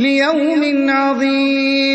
لِيَوْمٍ عَظِيمٍ.